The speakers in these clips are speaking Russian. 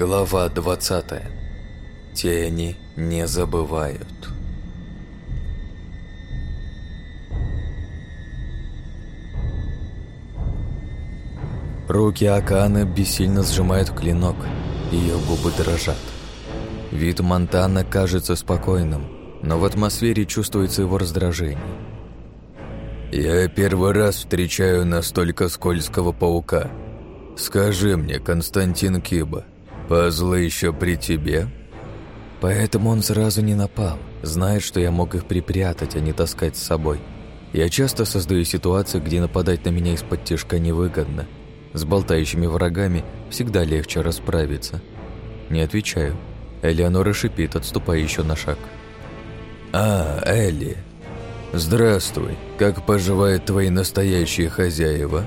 Глава 20. Тени не забывают. Руки Аканы бессильно сжимают клинок, ее губы дрожат. Вид Монтана кажется спокойным, но в атмосфере чувствуется его раздражение. «Я первый раз встречаю настолько скользкого паука. Скажи мне, Константин Киба, пазлы еще при тебе?» Поэтому он сразу не напал, знает, что я мог их припрятать, а не таскать с собой. Я часто создаю ситуации, где нападать на меня из-под тяжка невыгодно. С болтающими врагами всегда легче расправиться. Не отвечаю. Элеонора шипит, отступая еще на шаг. «А, Элли, здравствуй. Как поживают твои настоящие хозяева?»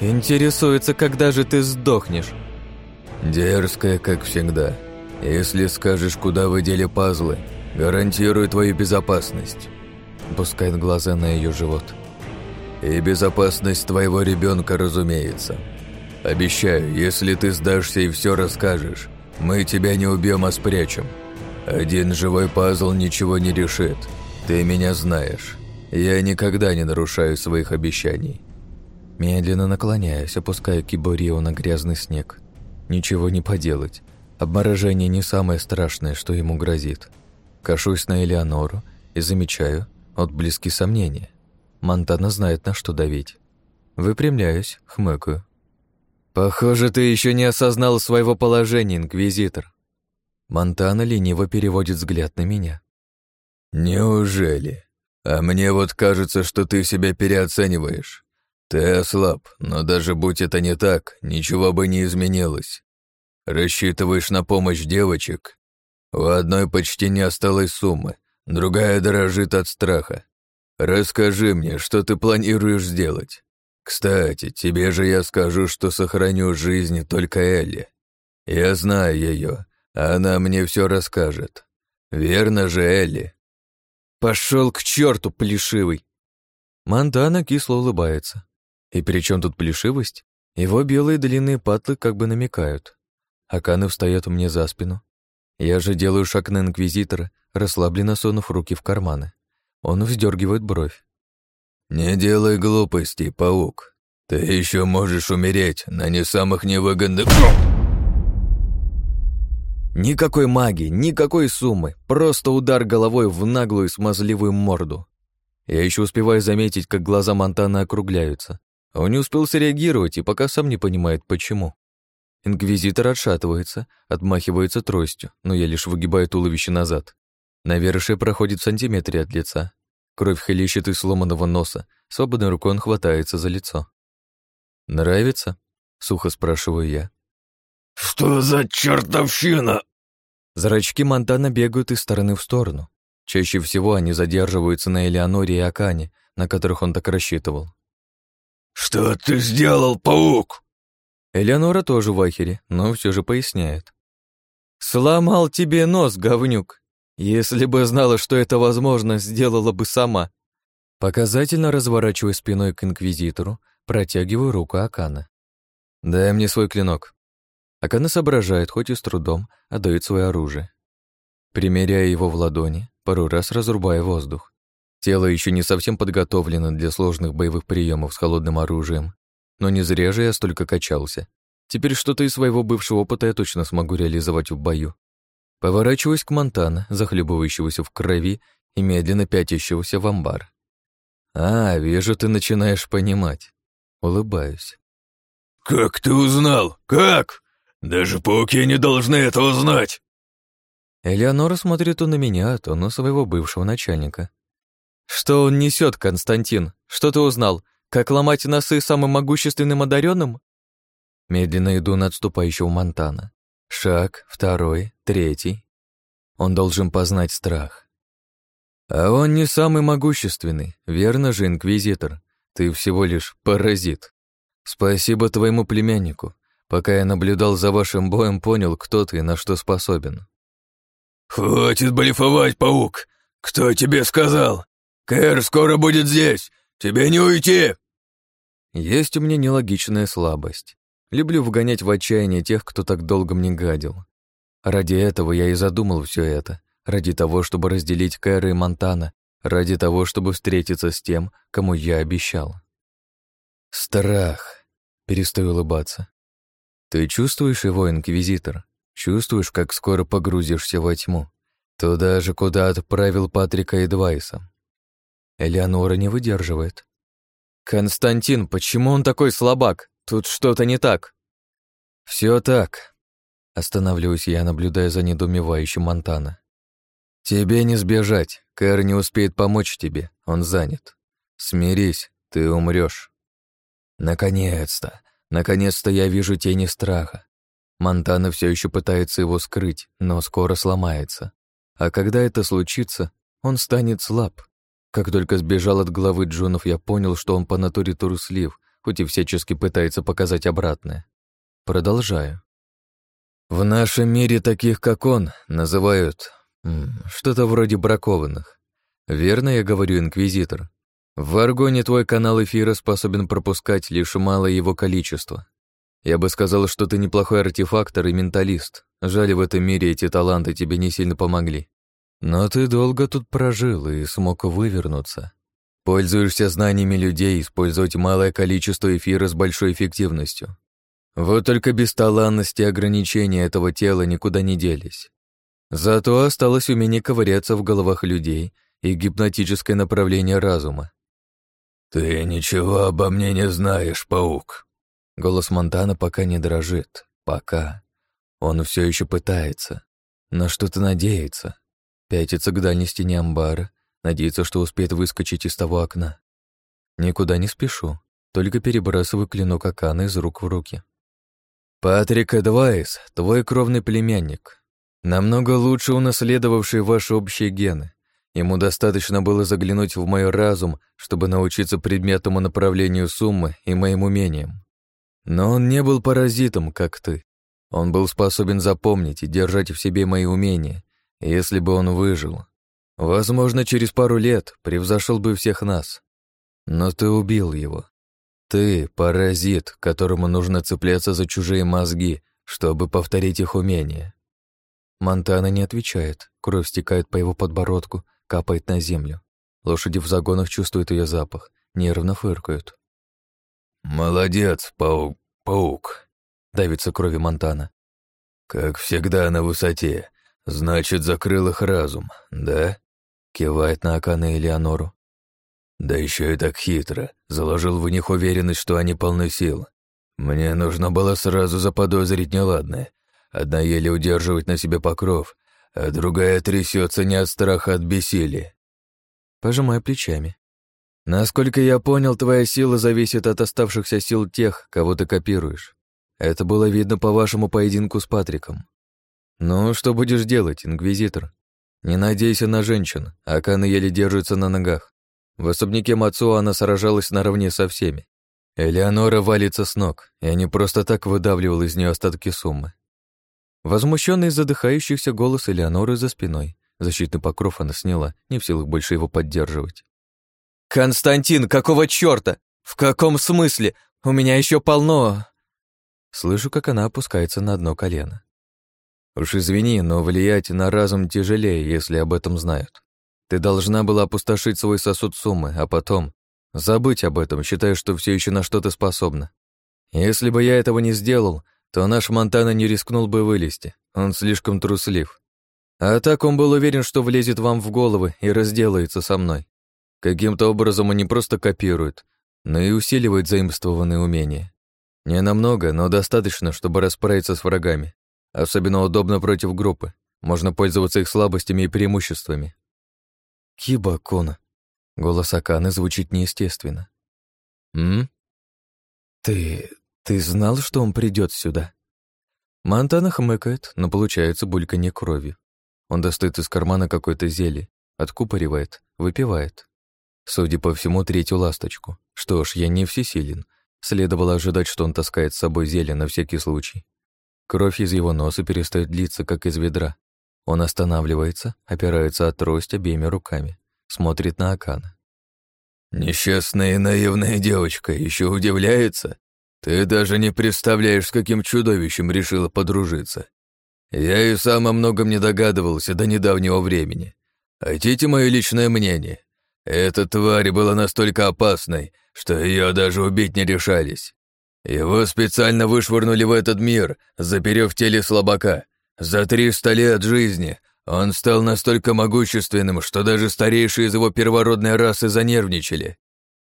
«Интересуется, когда же ты сдохнешь?» «Дерзкая, как всегда. Если скажешь, куда вы дели пазлы, гарантирую твою безопасность». Пускает глаза на ее живот. «И безопасность твоего ребенка, разумеется. Обещаю, если ты сдашься и все расскажешь, мы тебя не убьем, а спрячем. Один живой пазл ничего не решит. Ты меня знаешь. Я никогда не нарушаю своих обещаний. Медленно наклоняюсь, опуская киборио на грязный снег. Ничего не поделать. Обморожение не самое страшное, что ему грозит. Кашусь на Элеонору и замечаю отблески сомнения. Монтана знает, на что давить. Выпрямляюсь, хмыкаю. «Похоже, ты еще не осознал своего положения, инквизитор». Монтана лениво переводит взгляд на меня. «Неужели? А мне вот кажется, что ты себя переоцениваешь. Ты ослаб, но даже будь это не так, ничего бы не изменилось. Рассчитываешь на помощь девочек? У одной почти не осталось суммы, другая дорожит от страха. Расскажи мне, что ты планируешь сделать?» Кстати, тебе же я скажу, что сохраню жизнь только Элли. Я знаю ее, а она мне все расскажет. Верно же, Элли? Пошел к черту, плешивый. Монтана кисло улыбается. И при чем тут плешивость? Его белые длинные патлы как бы намекают. Аканы встает мне за спину. Я же делаю шаг на инквизитора, расслабленно сунув руки в карманы. Он вздергивает бровь. «Не делай глупостей, паук. Ты еще можешь умереть на не самых невыгодных...» Никакой магии, никакой суммы, просто удар головой в наглую смазливую морду. Я еще успеваю заметить, как глаза Монтана округляются. Он не успел среагировать и пока сам не понимает, почему. Инквизитор отшатывается, отмахивается тростью, но я лишь выгибаю туловище назад. Навершие проходит в сантиметре от лица. Кровь хлещет из сломанного носа, свободной рукой он хватается за лицо. «Нравится?» — сухо спрашиваю я. «Что за чертовщина?» Зрачки Монтана бегают из стороны в сторону. Чаще всего они задерживаются на Элеоноре и Акане, на которых он так рассчитывал. «Что ты сделал, паук?» Элеонора тоже в ахере, но все же поясняет. «Сломал тебе нос, говнюк. Если бы знала, что это возможно, сделала бы сама. Показательно разворачиваю спиной к инквизитору, протягиваю руку Акана. «Дай мне свой клинок». Акана соображает, хоть и с трудом, отдает свое оружие. Примеряя его в ладони, пару раз разрубая воздух. Тело еще не совсем подготовлено для сложных боевых приемов с холодным оружием, но не зря же я столько качался. Теперь что-то из своего бывшего опыта я точно смогу реализовать в бою. Поворачиваюсь к Монтана, захлебывающегося в крови и медленно пятящегося в амбар. «А, вижу, ты начинаешь понимать». Улыбаюсь. «Как ты узнал? Как? Даже пауки не должны этого знать!» Элеонора смотрит то на меня, то на своего бывшего начальника. «Что он несет, Константин? Что ты узнал? Как ломать носы самым могущественным одаренным?» Медленно иду на отступающего Монтана. Шаг, второй, третий. Он должен познать страх. А он не самый могущественный, верно же, Инквизитор? Ты всего лишь паразит. Спасибо твоему племяннику. Пока я наблюдал за вашим боем, понял, кто ты и на что способен. «Хватит блефовать, паук! Кто тебе сказал? Кэр скоро будет здесь! Тебе не уйти!» Есть у меня нелогичная слабость. Люблю вгонять в отчаяние тех, кто так долго мне гадил. Ради этого я и задумал все это. Ради того, чтобы разделить Кэра и Монтана. Ради того, чтобы встретиться с тем, кому я обещал. Страх. Перестаю улыбаться. Ты чувствуешь его, Инквизитор? Чувствуешь, как скоро погрузишься во тьму? Туда же, куда отправил Патрика и Двайса. Элеонора не выдерживает. «Константин, почему он такой слабак? Тут что-то не так». Все так», — останавливаюсь я, наблюдая за недоумевающим Монтана. «Тебе не сбежать. Кэр не успеет помочь тебе. Он занят. Смирись, ты умрешь. Наконец-то, наконец-то я вижу тени страха. Монтана все еще пытается его скрыть, но скоро сломается. А когда это случится, он станет слаб. Как только сбежал от главы Джунов, я понял, что он по натуре труслив, хоть и всячески пытается показать обратное. Продолжаю. В нашем мире таких, как он, называют что-то вроде бракованных. Верно я говорю, Инквизитор? В Аргоне твой канал эфира способен пропускать лишь малое его количество. Я бы сказал, что ты неплохой артефактор и менталист. Жаль, в этом мире эти таланты тебе не сильно помогли. Но ты долго тут прожил и смог вывернуться. Пользуешься знаниями людей, использовать малое количество эфира с большой эффективностью. Вот только бесталанность и ограничения этого тела никуда не делись. Зато осталось умение ковыряться в головах людей и гипнотическое направление разума. «Ты ничего обо мне не знаешь, паук». Голос Монтана пока не дрожит. Пока. Он все еще пытается. На что-то надеется. Пятится к дальней стене амбара, надеется, что успеет выскочить из того окна. Никуда не спешу, только перебрасываю клинок Акана из рук в руки. «Патрик Эдвайс, твой кровный племянник, Намного лучше унаследовавший ваши общие гены. Ему достаточно было заглянуть в мой разум, чтобы научиться предметному направлению суммы и моим умениям. Но он не был паразитом, как ты. Он был способен запомнить и держать в себе мои умения, если бы он выжил. Возможно, через пару лет превзошел бы всех нас. Но ты убил его. Ты — паразит, которому нужно цепляться за чужие мозги, чтобы повторить их умения. Монтана не отвечает, кровь стекает по его подбородку, капает на землю. Лошади в загонах чувствуют ее запах, нервно фыркают. «Молодец, паук, паук!» — давится крови Монтана. «Как всегда на высоте. Значит, закрыл их разум, да?» — кивает на Акана и Леонору. «Да еще и так хитро. Заложил в них уверенность, что они полны сил. Мне нужно было сразу заподозрить неладное, Одна еле удерживает на себе покров, а другая трясется не от страха, а от бессилия. Пожимаю плечами. Насколько я понял, твоя сила зависит от оставшихся сил тех, кого ты копируешь. Это было видно по вашему поединку с Патриком. Ну, что будешь делать, инквизитор? Не надейся на женщин, а Кана еле держится на ногах. В особняке Мацуа она сражалась наравне со всеми. Элеонора валится с ног, и не просто так выдавливал из нее остатки суммы. Возмущенный задыхающийся голос Элеоноры за спиной. Защитный покров она сняла, не в силах больше его поддерживать. «Константин, какого чёрта? В каком смысле? У меня еще полно...» Слышу, как она опускается на одно колено. «Уж извини, но влиять на разум тяжелее, если об этом знают. Ты должна была опустошить свой сосуд суммы, а потом забыть об этом, считая, что все еще на что-то способна. Если бы я этого не сделал, то наш Монтана не рискнул бы вылезти, он слишком труслив. А так он был уверен, что влезет вам в головы и разделается со мной. Каким-то образом он не просто копирует, но и усиливает заимствованные умения. Не намного, но достаточно, чтобы расправиться с врагами. Особенно удобно против группы. Можно пользоваться их слабостями и преимуществами. Кибакона. Голос Аканы звучит неестественно. М? Ты «Ты знал, что он придет сюда?» Монтана хмыкает, но получается бульканье крови. Он достает из кармана какое-то зелье, откупоривает, выпивает. Судя по всему, третью ласточку. Что ж, я не всесилен. Следовало ожидать, что он таскает с собой зелье на всякий случай. Кровь из его носа перестает литься, как из ведра. Он останавливается, опирается от трость обеими руками, смотрит на Акана. «Несчастная и наивная девочка еще удивляется, Ты даже не представляешь, с каким чудовищем решила подружиться. Я и сам о многом не догадывался до недавнего времени. Хотите мое личное мнение? Эта тварь была настолько опасной, что ее даже убить не решались. Его специально вышвырнули в этот мир, заперев в теле слабака. За триста лет жизни он стал настолько могущественным, что даже старейшие из его первородной расы занервничали.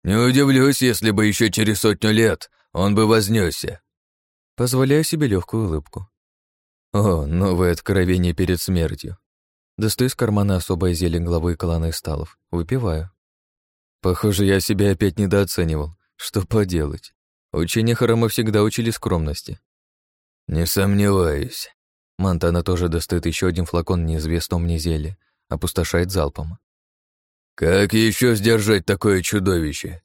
Не удивлюсь, если бы еще через сотню лет он бы вознесся. Позволяю себе легкую улыбку. О, новое откровение перед смертью. Достаю из кармана особое зелье главы клана Исталов. Выпиваю. Похоже, я себя опять недооценивал. Что поделать? Учения храма всегда учили скромности. Не сомневаюсь. Монтана тоже достает еще один флакон неизвестного мне зелья, опустошает залпом. Как еще сдержать такое чудовище?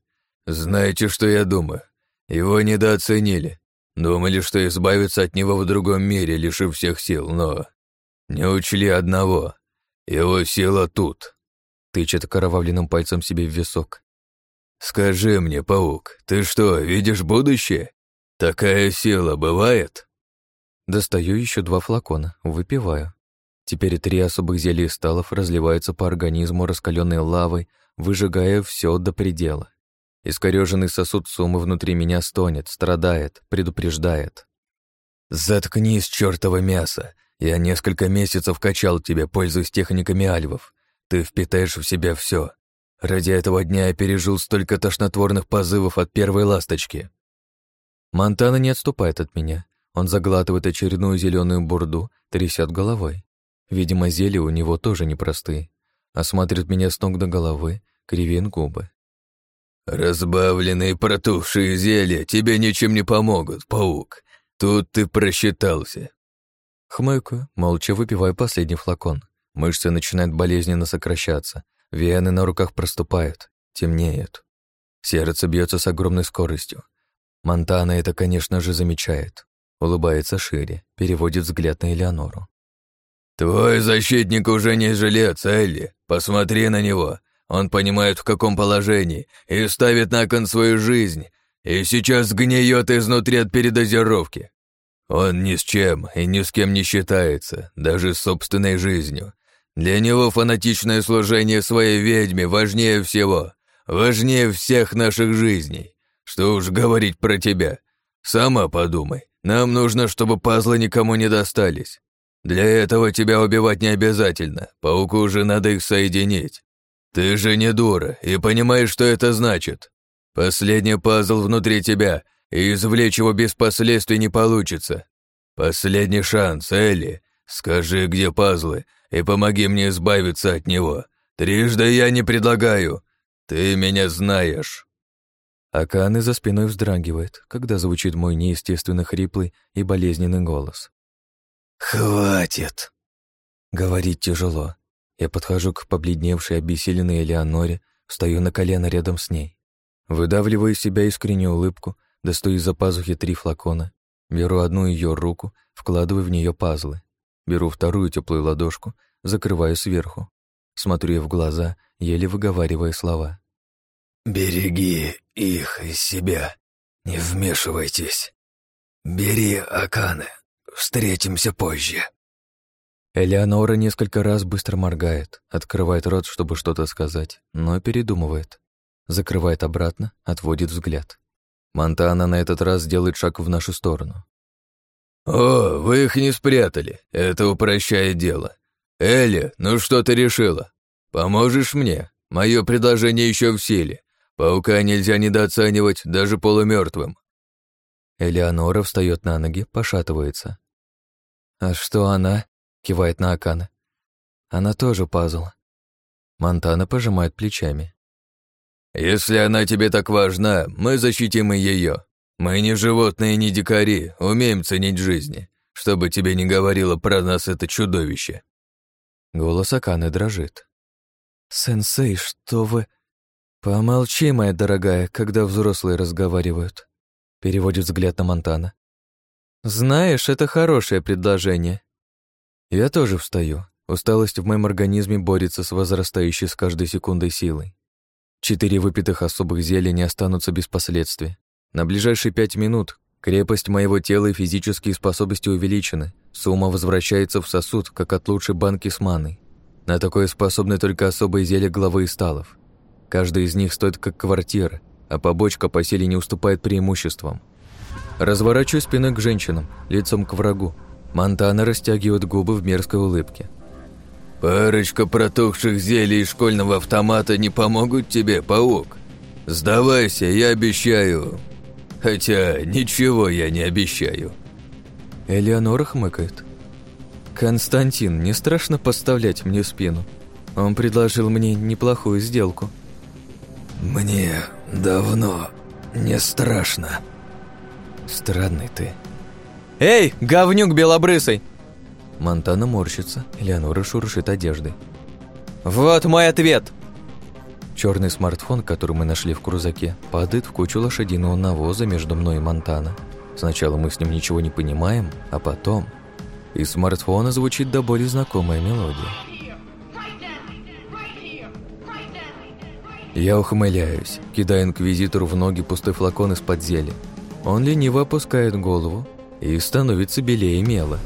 Знаете, что я думаю? Его недооценили. Думали, что избавиться от него в другом мире, лишив всех сил, но... Не учли одного. Его сила тут. Тычет кровавленным пальцем себе в висок. Скажи мне, паук, ты что, видишь будущее? Такая сила бывает? Достаю еще два флакона, выпиваю. Теперь три особых зелья сталов разливаются по организму раскаленной лавой, выжигая все до предела. Искореженный сосуд суммы внутри меня стонет, страдает, предупреждает. «Заткнись, чертово мясо! Я несколько месяцев качал тебя, пользуясь техниками альвов. Ты впитаешь в себя все. Ради этого дня я пережил столько тошнотворных позывов от первой ласточки». Монтана не отступает от меня. Он заглатывает очередную зеленую бурду, трясет головой. Видимо, зелья у него тоже непростые. Осматривает меня с ног до головы, кривен губы. «Разбавленные протухшие зелья тебе ничем не помогут, паук. Тут ты просчитался». Хмыкаю, молча выпиваю последний флакон. Мышцы начинают болезненно сокращаться, вены на руках проступают, темнеют. Сердце бьется с огромной скоростью. Монтана это, конечно же, замечает. Улыбается шире, переводит взгляд на Элеонору. «Твой защитник уже не жилец, Элли. Посмотри на него. Он понимает, в каком положении, и ставит на кон свою жизнь, и сейчас гниет изнутри от передозировки. Он ни с чем и ни с кем не считается, даже с собственной жизнью. Для него фанатичное служение своей ведьме важнее всего, важнее всех наших жизней. Что уж говорить про тебя. Сама подумай, нам нужно, чтобы пазлы никому не достались. Для этого тебя убивать не обязательно, пауку уже надо их соединить. Ты же не дура и понимаешь, что это значит. Последний пазл внутри тебя, и извлечь его без последствий не получится. Последний шанс, Элли. Скажи, где пазлы, и помоги мне избавиться от него. Трижды я не предлагаю. Ты меня знаешь. Аканы за спиной вздрагивает, когда звучит мой неестественно хриплый и болезненный голос. «Хватит!» Говорить тяжело, я подхожу к побледневшей, обессиленной Элеоноре, встаю на колено рядом с ней. Выдавливаю из себя искреннюю улыбку, достаю из-за пазухи три флакона, беру одну ее руку, вкладываю в нее пазлы. Беру вторую теплую ладошку, закрываю сверху. Смотрю ей в глаза, еле выговаривая слова. «Береги их из себя, не вмешивайтесь. Бери Аканы, встретимся позже». Элеонора несколько раз быстро моргает, открывает рот, чтобы что-то сказать, но передумывает. Закрывает обратно, отводит взгляд. Монтана на этот раз делает шаг в нашу сторону. «О, вы их не спрятали. Это упрощает дело. Элли, ну что ты решила? Поможешь мне? Мое предложение еще в силе. Паука нельзя недооценивать даже полумертвым. Элеонора встает на ноги, пошатывается. «А что она?» кивает на Акана. Она тоже пазл. Монтана пожимает плечами. «Если она тебе так важна, мы защитим и ее. Мы не животные, не дикари, умеем ценить жизни, чтобы тебе не говорило про нас это чудовище». Голос Аканы дрожит. «Сенсей, что вы...» «Помолчи, моя дорогая, когда взрослые разговаривают», переводит взгляд на Монтана. «Знаешь, это хорошее предложение. Я тоже встаю. Усталость в моем организме борется с возрастающей с каждой секундой силой. Четыре выпитых особых зелья не останутся без последствий. На ближайшие пять минут крепость моего тела и физические способности увеличены. Сумма возвращается в сосуд, как от лучшей банки с маной. На такое способны только особые зелья главы и сталов. Каждый из них стоит как квартира, а побочка по силе не уступает преимуществам. Разворачиваю спиной к женщинам, лицом к врагу. Монтана растягивает губы в мерзкой улыбке. «Парочка протухших зелий из школьного автомата не помогут тебе, паук? Сдавайся, я обещаю. Хотя ничего я не обещаю». Элеонора хмыкает. «Константин, не страшно подставлять мне спину? Он предложил мне неплохую сделку». «Мне давно не страшно». «Странный ты». «Эй, говнюк белобрысый!» Монтана морщится, Элеонора шуршит одеждой. «Вот мой ответ!» Черный смартфон, который мы нашли в крузаке, падает в кучу лошадиного навоза между мной и Монтана. Сначала мы с ним ничего не понимаем, а потом... Из смартфона звучит до боли знакомая мелодия. Я ухмыляюсь, кидая инквизитору в ноги пустой флакон из-под зелья. Он лениво опускает голову и становится белее мела.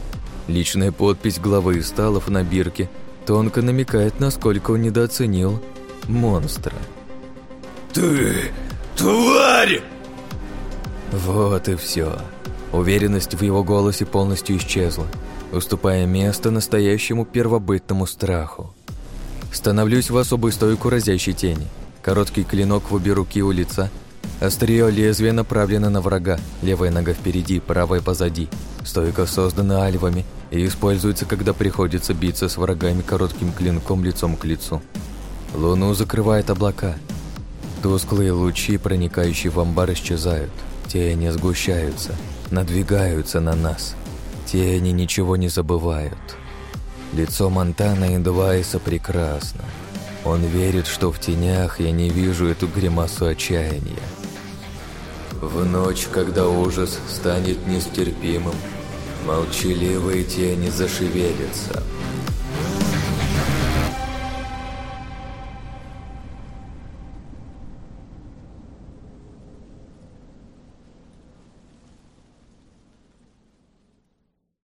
Личная подпись главы Сталов на бирке тонко намекает, насколько он недооценил монстра. «Ты тварь!» Вот и все. Уверенность в его голосе полностью исчезла, уступая место настоящему первобытному страху. Становлюсь в особую стойку разящей тени. Короткий клинок в обе руки у лица. Острие лезвия направлено на врага, левая нога впереди, правая позади. Стойка создана альвами и используется, когда приходится биться с врагами коротким клинком лицом к лицу. Луну закрывает облака. Тусклые лучи, проникающие в амбар, исчезают. Тени сгущаются, надвигаются на нас. Тени ничего не забывают. Лицо Монтана Индвайса прекрасно. Он верит, что в тенях я не вижу эту гримасу отчаяния. В ночь, когда ужас станет нестерпимым, молчаливые тени зашевелятся –